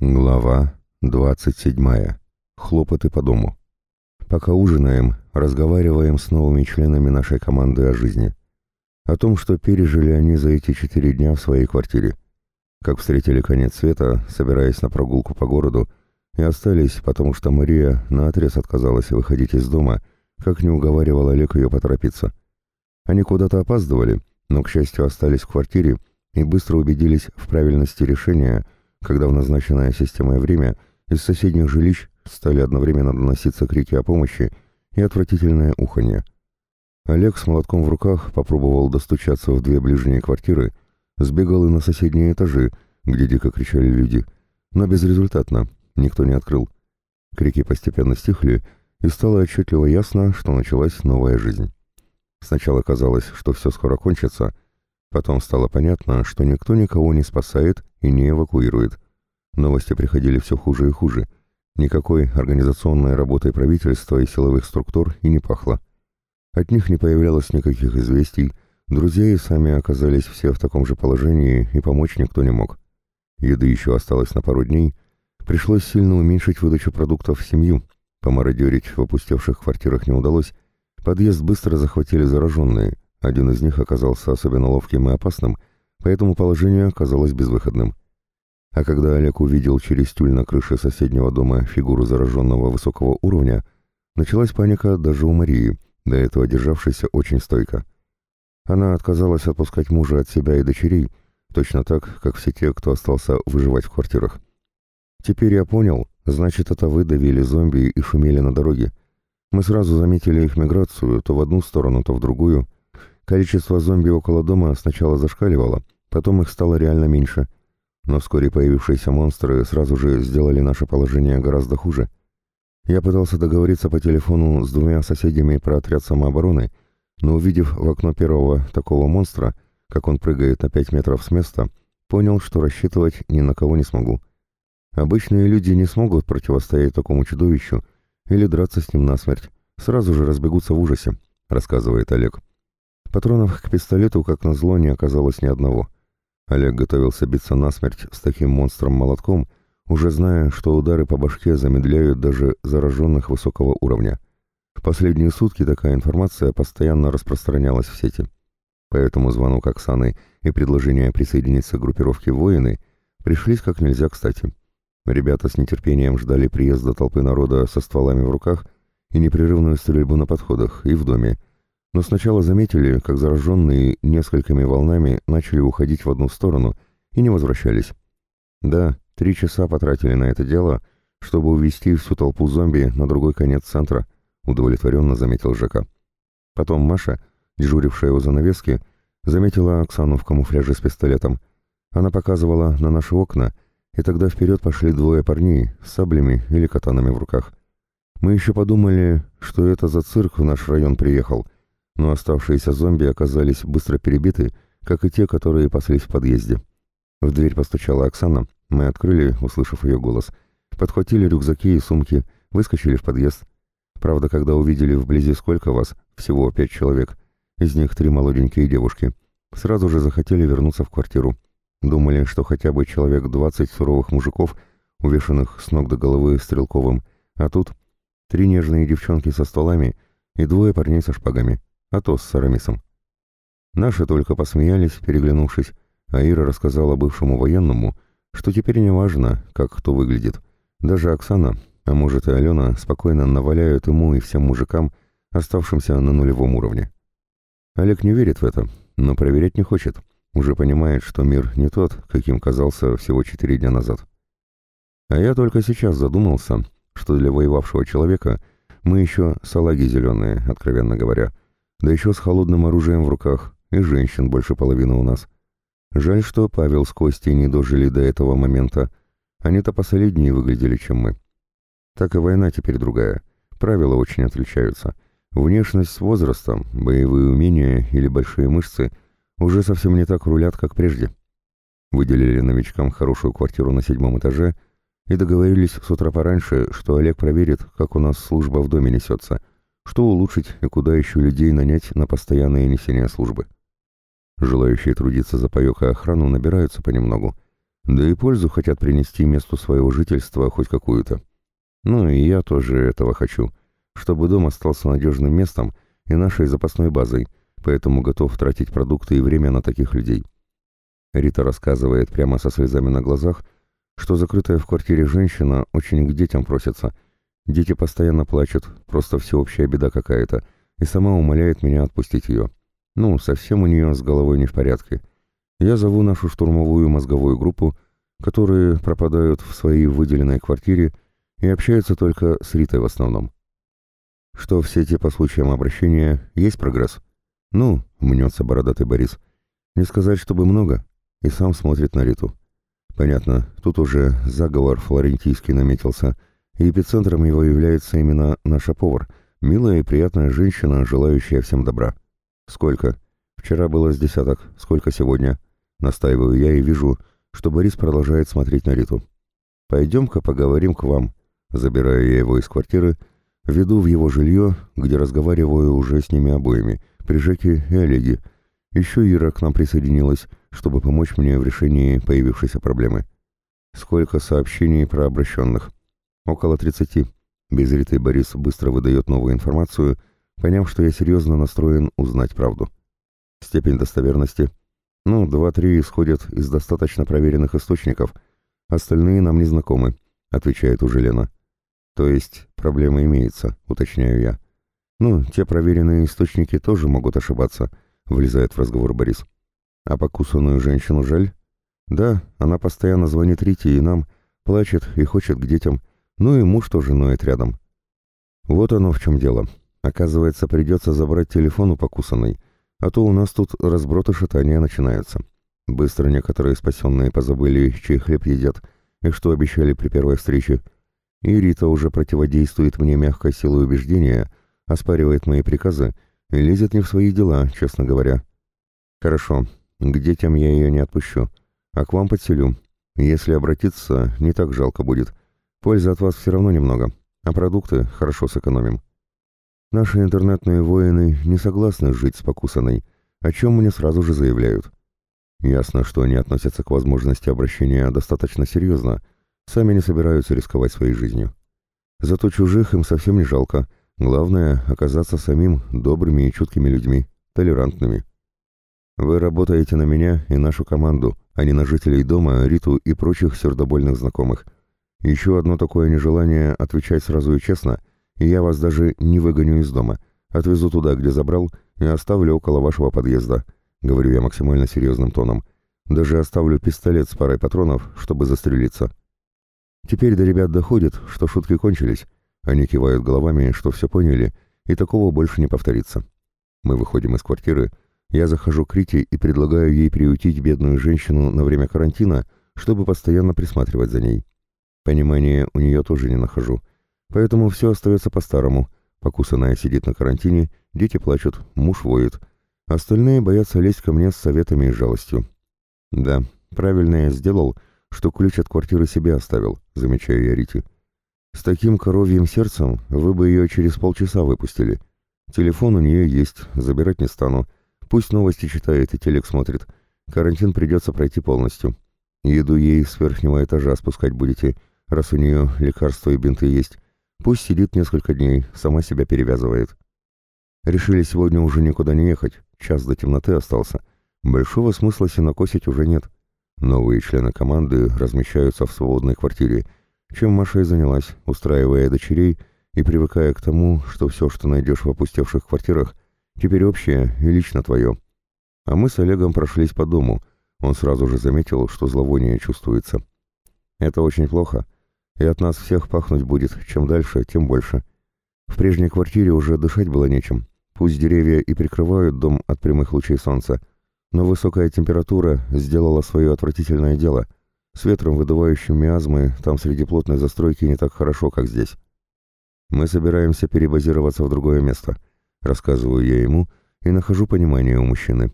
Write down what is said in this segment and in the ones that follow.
Глава 27. Хлопоты по дому. Пока ужинаем, разговариваем с новыми членами нашей команды о жизни. О том, что пережили они за эти четыре дня в своей квартире. Как встретили конец света, собираясь на прогулку по городу, и остались, потому что Мария наотрез отказалась выходить из дома, как не уговаривал Олег ее поторопиться. Они куда-то опаздывали, но, к счастью, остались в квартире и быстро убедились в правильности решения – когда в назначенное системой время из соседних жилищ стали одновременно доноситься крики о помощи и отвратительное уханье. Олег с молотком в руках попробовал достучаться в две ближние квартиры, сбегал и на соседние этажи, где дико кричали люди, но безрезультатно, никто не открыл. Крики постепенно стихли, и стало отчетливо ясно, что началась новая жизнь. Сначала казалось, что все скоро кончится, потом стало понятно, что никто никого не спасает и не эвакуирует. Новости приходили все хуже и хуже. Никакой организационной работой правительства и силовых структур и не пахло. От них не появлялось никаких известий, друзья и сами оказались все в таком же положении, и помочь никто не мог. Еды еще осталось на пару дней, пришлось сильно уменьшить выдачу продуктов в семью, помародерить в опустевших квартирах не удалось, подъезд быстро захватили зараженные, один из них оказался особенно ловким и опасным, поэтому положение оказалось безвыходным. А когда Олег увидел через тюль на крыше соседнего дома фигуру зараженного высокого уровня, началась паника даже у Марии, до этого державшейся очень стойко. Она отказалась отпускать мужа от себя и дочерей, точно так, как все те, кто остался выживать в квартирах. «Теперь я понял, значит, это вы давили зомби и шумели на дороге. Мы сразу заметили их миграцию то в одну сторону, то в другую. Количество зомби около дома сначала зашкаливало, потом их стало реально меньше» но вскоре появившиеся монстры сразу же сделали наше положение гораздо хуже. Я пытался договориться по телефону с двумя соседями про отряд самообороны, но увидев в окно первого такого монстра, как он прыгает на пять метров с места, понял, что рассчитывать ни на кого не смогу. Обычные люди не смогут противостоять такому чудовищу или драться с ним насмерть, сразу же разбегутся в ужасе, рассказывает Олег. Патронов к пистолету, как назло, не оказалось ни одного — Олег готовился биться насмерть с таким монстром-молотком, уже зная, что удары по башке замедляют даже зараженных высокого уровня. В последние сутки такая информация постоянно распространялась в сети. Поэтому звонок Оксаны и предложение присоединиться к группировке «Воины» пришлись как нельзя кстати. Ребята с нетерпением ждали приезда толпы народа со стволами в руках и непрерывную стрельбу на подходах и в доме, но сначала заметили, как зараженные несколькими волнами начали уходить в одну сторону и не возвращались. Да, три часа потратили на это дело, чтобы увести всю толпу зомби на другой конец центра, удовлетворенно заметил Жека. Потом Маша, дежурившая у занавески, заметила Оксану в камуфляже с пистолетом. Она показывала на наши окна, и тогда вперед пошли двое парней с саблями или катанами в руках. Мы еще подумали, что это за цирк в наш район приехал — но оставшиеся зомби оказались быстро перебиты, как и те, которые паслись в подъезде. В дверь постучала Оксана, мы открыли, услышав ее голос, подхватили рюкзаки и сумки, выскочили в подъезд. Правда, когда увидели вблизи сколько вас, всего пять человек, из них три молоденькие девушки, сразу же захотели вернуться в квартиру. Думали, что хотя бы человек двадцать суровых мужиков, увешанных с ног до головы стрелковым, а тут три нежные девчонки со столами и двое парней со шпагами. Атос с Арамисом. Наши только посмеялись, переглянувшись, а Ира рассказала бывшему военному, что теперь не важно, как кто выглядит. Даже Оксана, а может и Алена, спокойно наваляют ему и всем мужикам, оставшимся на нулевом уровне. Олег не верит в это, но проверять не хочет. Уже понимает, что мир не тот, каким казался всего четыре дня назад. А я только сейчас задумался, что для воевавшего человека мы еще салаги зеленые, откровенно говоря, да еще с холодным оружием в руках, и женщин больше половины у нас. Жаль, что Павел с Костей не дожили до этого момента. Они-то посолиднее выглядели, чем мы. Так и война теперь другая. Правила очень отличаются. Внешность с возрастом, боевые умения или большие мышцы уже совсем не так рулят, как прежде. Выделили новичкам хорошую квартиру на седьмом этаже и договорились с утра пораньше, что Олег проверит, как у нас служба в доме несется — что улучшить и куда еще людей нанять на постоянное несение службы. Желающие трудиться за паёк и охрану набираются понемногу. Да и пользу хотят принести месту своего жительства хоть какую-то. Ну и я тоже этого хочу, чтобы дом остался надежным местом и нашей запасной базой, поэтому готов тратить продукты и время на таких людей. Рита рассказывает прямо со слезами на глазах, что закрытая в квартире женщина очень к детям просится. Дети постоянно плачут, просто всеобщая беда какая-то, и сама умоляет меня отпустить ее. Ну, совсем у нее с головой не в порядке. Я зову нашу штурмовую мозговую группу, которые пропадают в своей выделенной квартире и общаются только с Ритой в основном. Что в сети по случаям обращения есть прогресс? Ну, мнется бородатый Борис. Не сказать, чтобы много. И сам смотрит на Риту. Понятно, тут уже заговор флорентийский наметился, и эпицентром его является именно наша повар, милая и приятная женщина, желающая всем добра. Сколько? Вчера было с десяток, сколько сегодня? Настаиваю я и вижу, что Борис продолжает смотреть на Риту. «Пойдем-ка поговорим к вам». Забираю я его из квартиры, веду в его жилье, где разговариваю уже с ними обоими, при Жеке и Олеге. Еще Ира к нам присоединилась, чтобы помочь мне в решении появившейся проблемы. Сколько сообщений про обращенных? Около тридцати. Без Риты Борис быстро выдает новую информацию, поняв, что я серьезно настроен узнать правду. Степень достоверности ну, два-три исходят из достаточно проверенных источников, остальные нам не знакомы, отвечает уже Лена. То есть проблема имеется, уточняю я. Ну, те проверенные источники тоже могут ошибаться, влезает в разговор Борис. А покусанную женщину жаль? Да, она постоянно звонит Рите и нам, плачет и хочет к детям, ну и муж тоже ноет рядом. Вот оно в чем дело. Оказывается, придется забрать телефон у покусанной, а то у нас тут разброты шатания начинаются. Быстро некоторые спасенные позабыли, чей хлеб едят, и что обещали при первой встрече. И Рита уже противодействует мне мягкой силой убеждения, оспаривает мои приказы и лезет не в свои дела, честно говоря. Хорошо, к детям я ее не отпущу, а к вам подселю. Если обратиться, не так жалко будет. Пользы от вас все равно немного, а продукты хорошо сэкономим. Наши интернетные воины не согласны жить с покусанной, о чем мне сразу же заявляют. Ясно, что они относятся к возможности обращения достаточно серьезно, сами не собираются рисковать своей жизнью. Зато чужих им совсем не жалко, главное — оказаться самим добрыми и чуткими людьми, толерантными. Вы работаете на меня и нашу команду, а не на жителей дома, Риту и прочих сердобольных знакомых. Еще одно такое нежелание отвечать сразу и честно — и я вас даже не выгоню из дома. Отвезу туда, где забрал, и оставлю около вашего подъезда», — говорю я максимально серьезным тоном. «Даже оставлю пистолет с парой патронов, чтобы застрелиться». Теперь до ребят доходит, что шутки кончились. Они кивают головами, что все поняли, и такого больше не повторится. Мы выходим из квартиры, я захожу к Рите и предлагаю ей приютить бедную женщину на время карантина, чтобы постоянно присматривать за ней. Понимания у нее тоже не нахожу — Поэтому все остается по-старому. Покусанная сидит на карантине, дети плачут, муж воет. Остальные боятся лезть ко мне с советами и жалостью. Да, правильно я сделал, что ключ от квартиры себе оставил, замечаю я Рите. С таким коровьим сердцем вы бы ее через полчаса выпустили. Телефон у нее есть, забирать не стану. Пусть новости читает и телек смотрит. Карантин придется пройти полностью. Еду ей с верхнего этажа спускать будете, раз у нее лекарства и бинты есть. Пусть сидит несколько дней, сама себя перевязывает. Решили сегодня уже никуда не ехать, час до темноты остался. Большого смысла сенокосить уже нет. Новые члены команды размещаются в свободной квартире, чем Маша и занялась, устраивая дочерей и привыкая к тому, что все, что найдешь в опустевших квартирах, теперь общее и лично твое. А мы с Олегом прошлись по дому. Он сразу же заметил, что зловоние чувствуется. Это очень плохо — и от нас всех пахнуть будет, чем дальше, тем больше. В прежней квартире уже дышать было нечем. Пусть деревья и прикрывают дом от прямых лучей солнца, но высокая температура сделала свое отвратительное дело. С ветром, выдувающим миазмы, там среди плотной застройки не так хорошо, как здесь. Мы собираемся перебазироваться в другое место. Рассказываю я ему и нахожу понимание у мужчины.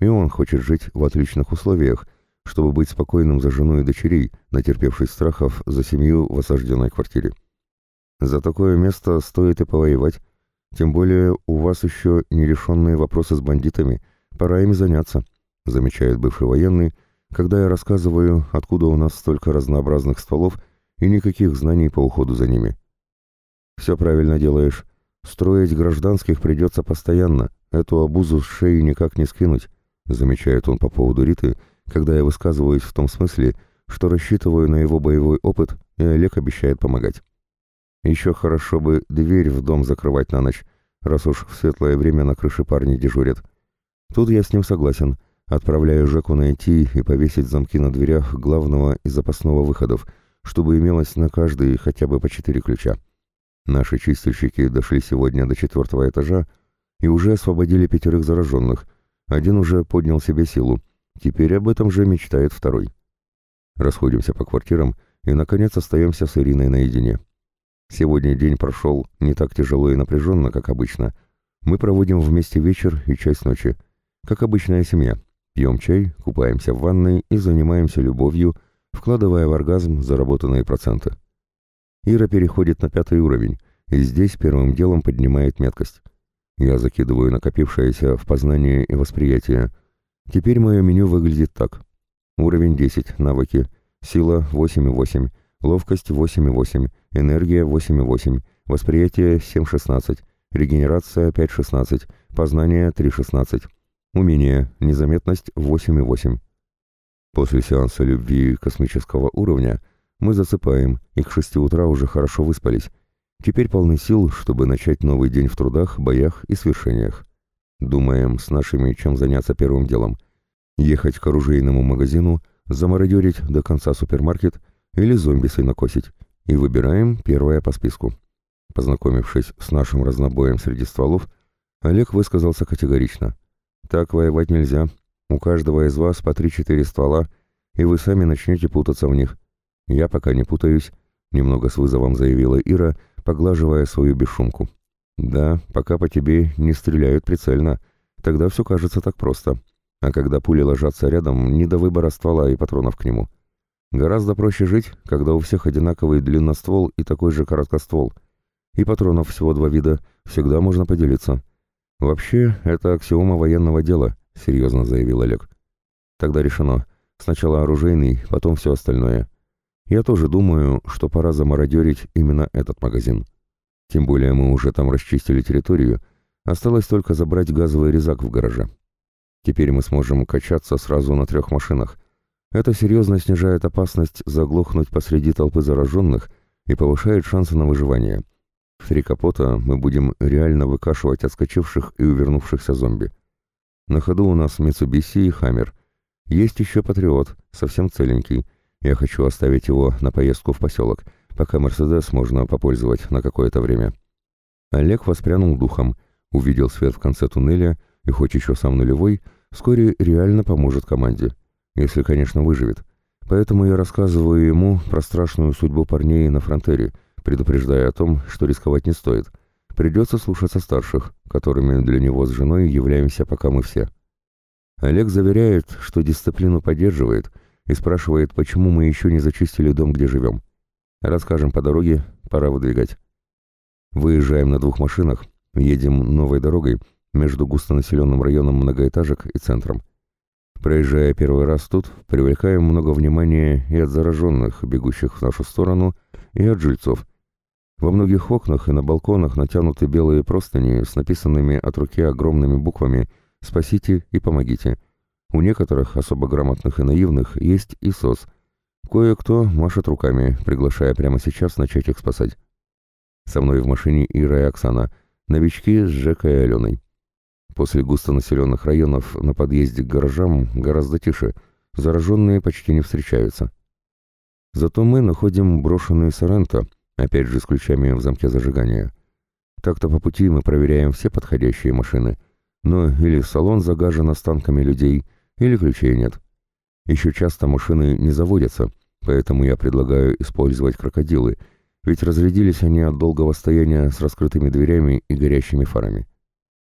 И он хочет жить в отличных условиях, чтобы быть спокойным за жену и дочерей, натерпевшись страхов за семью в осажденной квартире. За такое место стоит и повоевать, тем более у вас еще нерешенные вопросы с бандитами, пора ими заняться, замечает бывший военный, когда я рассказываю, откуда у нас столько разнообразных стволов и никаких знаний по уходу за ними. Все правильно делаешь. Строить гражданских придется постоянно, эту обузу с шеи никак не скинуть, замечает он по поводу Риты, когда я высказываюсь в том смысле, что рассчитываю на его боевой опыт, и Олег обещает помогать. Еще хорошо бы дверь в дом закрывать на ночь, раз уж в светлое время на крыше парни дежурят. Тут я с ним согласен. Отправляю Жеку найти и повесить замки на дверях главного и запасного выходов, чтобы имелось на каждый хотя бы по четыре ключа. Наши чистильщики дошли сегодня до четвертого этажа и уже освободили пятерых зараженных. Один уже поднял себе силу. Теперь об этом же мечтает второй. Расходимся по квартирам и, наконец, остаемся с Ириной наедине. Сегодня день прошел не так тяжело и напряженно, как обычно. Мы проводим вместе вечер и часть ночи. Как обычная семья. Пьем чай, купаемся в ванной и занимаемся любовью, вкладывая в оргазм заработанные проценты. Ира переходит на пятый уровень, и здесь первым делом поднимает меткость. Я закидываю накопившееся в познание и восприятие. Теперь мое меню выглядит так. Уровень 10, навыки, сила 8,8, ловкость 8,8, энергия 8,8, восприятие 7,16, регенерация 5,16, познание 3,16, умение, незаметность 8,8. После сеанса любви космического уровня мы засыпаем и к 6 утра уже хорошо выспались. Теперь полны сил, чтобы начать новый день в трудах, боях и свершениях. Думаем с нашими, чем заняться первым делом. Ехать к оружейному магазину, замародерить до конца супермаркет или зомбисой накосить и выбираем первое по списку. Познакомившись с нашим разнобоем среди стволов, Олег высказался категорично. «Так воевать нельзя. У каждого из вас по три-четыре ствола, и вы сами начнете путаться в них. Я пока не путаюсь», — немного с вызовом заявила Ира, поглаживая свою бесшумку. «Да, пока по тебе не стреляют прицельно. Тогда все кажется так просто. А когда пули ложатся рядом, не до выбора ствола и патронов к нему. Гораздо проще жить, когда у всех одинаковый длинноствол и такой же короткоствол. И патронов всего два вида, всегда можно поделиться. Вообще, это аксиома военного дела, серьезно заявил Олег. Тогда решено. Сначала оружейный, потом все остальное. Я тоже думаю, что пора замародерить именно этот магазин. Тем более мы уже там расчистили территорию, осталось только забрать газовый резак в гараже. Теперь мы сможем качаться сразу на трех машинах, это серьезно снижает опасность заглохнуть посреди толпы зараженных и повышает шансы на выживание. В три капота мы будем реально выкашивать отскочивших и увернувшихся зомби. На ходу у нас Mitsubishi и Хаммер. Есть еще Патриот, совсем целенький. Я хочу оставить его на поездку в поселок, пока Мерседес можно попользовать на какое-то время. Олег воспрянул духом, увидел свет в конце туннеля и, хоть еще сам нулевой, вскоре реально поможет команде если, конечно, выживет. Поэтому я рассказываю ему про страшную судьбу парней на фронтере, предупреждая о том, что рисковать не стоит. Придется слушаться старших, которыми для него с женой являемся пока мы все. Олег заверяет, что дисциплину поддерживает, и спрашивает, почему мы еще не зачистили дом, где живем. Расскажем по дороге, пора выдвигать. Выезжаем на двух машинах, едем новой дорогой между густонаселенным районом многоэтажек и центром. Проезжая первый раз тут, привлекаем много внимания и от зараженных, бегущих в нашу сторону, и от жильцов. Во многих окнах и на балконах натянуты белые простыни с написанными от руки огромными буквами «Спасите и помогите». У некоторых, особо грамотных и наивных, есть и СОС. Кое-кто машет руками, приглашая прямо сейчас начать их спасать. Со мной в машине Ира и Оксана, новички с Жекой и Аленой. После густонаселенных районов на подъезде к гаражам гораздо тише, зараженные почти не встречаются. Зато мы находим брошенные Соренто, опять же с ключами в замке зажигания. Так-то по пути мы проверяем все подходящие машины, но или салон загажен останками людей, или ключей нет. Еще часто машины не заводятся, поэтому я предлагаю использовать крокодилы, ведь разрядились они от долгого стояния с раскрытыми дверями и горящими фарами.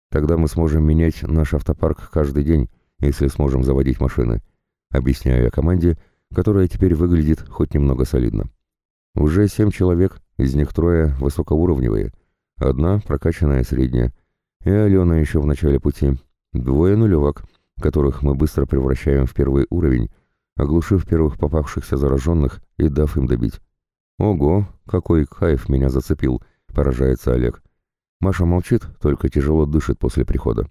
Тогда мы сможем менять наш автопарк каждый день, если сможем заводить машины. Объясняю я команде, которая теперь выглядит хоть немного солидно. Уже семь человек, из них трое высокоуровневые, одна прокачанная средняя, и Алена еще в начале пути, двое нулевок, которых мы быстро превращаем в первый уровень, оглушив первых попавшихся зараженных и дав им добить. «Ого, какой кайф меня зацепил!» — поражается Олег. Маша молчит, только тяжело дышит после прихода.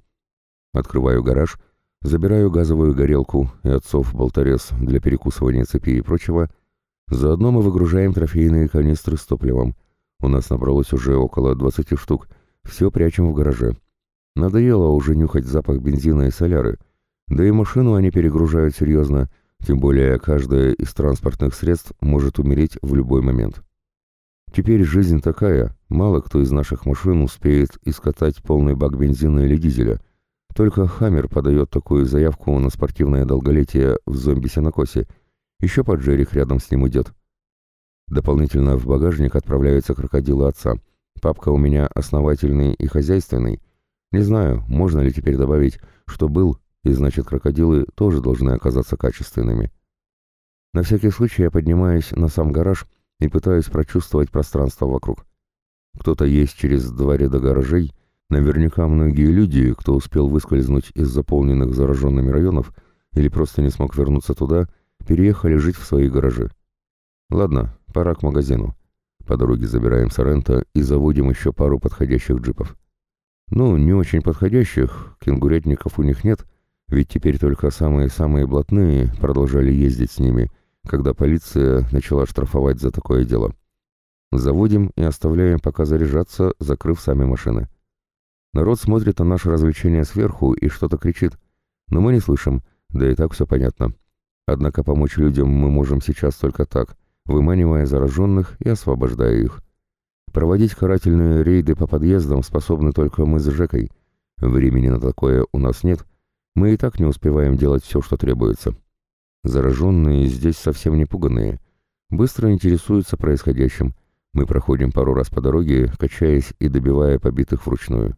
Открываю гараж, забираю газовую горелку и отцов болторез для перекусывания цепи и прочего. Заодно мы выгружаем трофейные канистры с топливом. У нас набралось уже около 20 штук. Все прячем в гараже. Надоело уже нюхать запах бензина и соляры. Да и машину они перегружают серьезно, тем более каждое из транспортных средств может умереть в любой момент. Теперь жизнь такая, мало кто из наших машин успеет искатать полный бак бензина или дизеля. Только «Хаммер» подает такую заявку на спортивное долголетие в зомби-сенокосе. Еще поджерих рядом с ним идет. Дополнительно в багажник отправляются крокодилы отца. Папка у меня основательный и хозяйственный. Не знаю, можно ли теперь добавить, что был, и значит крокодилы тоже должны оказаться качественными. На всякий случай я поднимаюсь на сам гараж и пытаюсь прочувствовать пространство вокруг. Кто-то есть через два ряда гаражей, наверняка многие люди, кто успел выскользнуть из заполненных зараженными районов или просто не смог вернуться туда, переехали жить в свои гаражи. Ладно, пора к магазину. По дороге забираем Сорента и заводим еще пару подходящих джипов. Ну, не очень подходящих, кенгурятников у них нет, ведь теперь только самые-самые блатные продолжали ездить с ними, когда полиция начала штрафовать за такое дело. Заводим и оставляем пока заряжаться, закрыв сами машины. Народ смотрит на наше развлечение сверху и что-то кричит, но мы не слышим, да и так все понятно. Однако помочь людям мы можем сейчас только так, выманивая зараженных и освобождая их. Проводить карательные рейды по подъездам способны только мы с Жекой. Времени на такое у нас нет, мы и так не успеваем делать все, что требуется. Зараженные здесь совсем не пуганные. Быстро интересуются происходящим. Мы проходим пару раз по дороге, качаясь и добивая побитых вручную.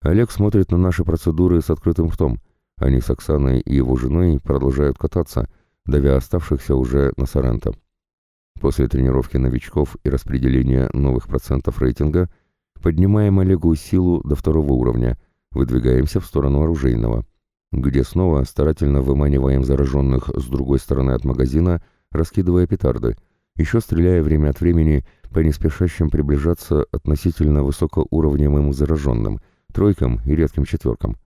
Олег смотрит на наши процедуры с открытым ртом. Они с Оксаной и его женой продолжают кататься, давя оставшихся уже на Соренто. После тренировки новичков и распределения новых процентов рейтинга поднимаем Олегу силу до второго уровня, выдвигаемся в сторону оружейного где снова старательно выманиваем зараженных с другой стороны от магазина, раскидывая петарды, еще стреляя время от времени по неспешащим приближаться относительно высокоуровневым зараженным, тройкам и редким четверкам.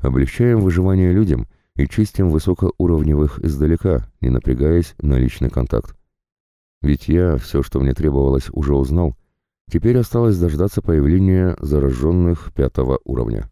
Облегчаем выживание людям и чистим высокоуровневых издалека, не напрягаясь на личный контакт. Ведь я все, что мне требовалось, уже узнал. Теперь осталось дождаться появления зараженных пятого уровня.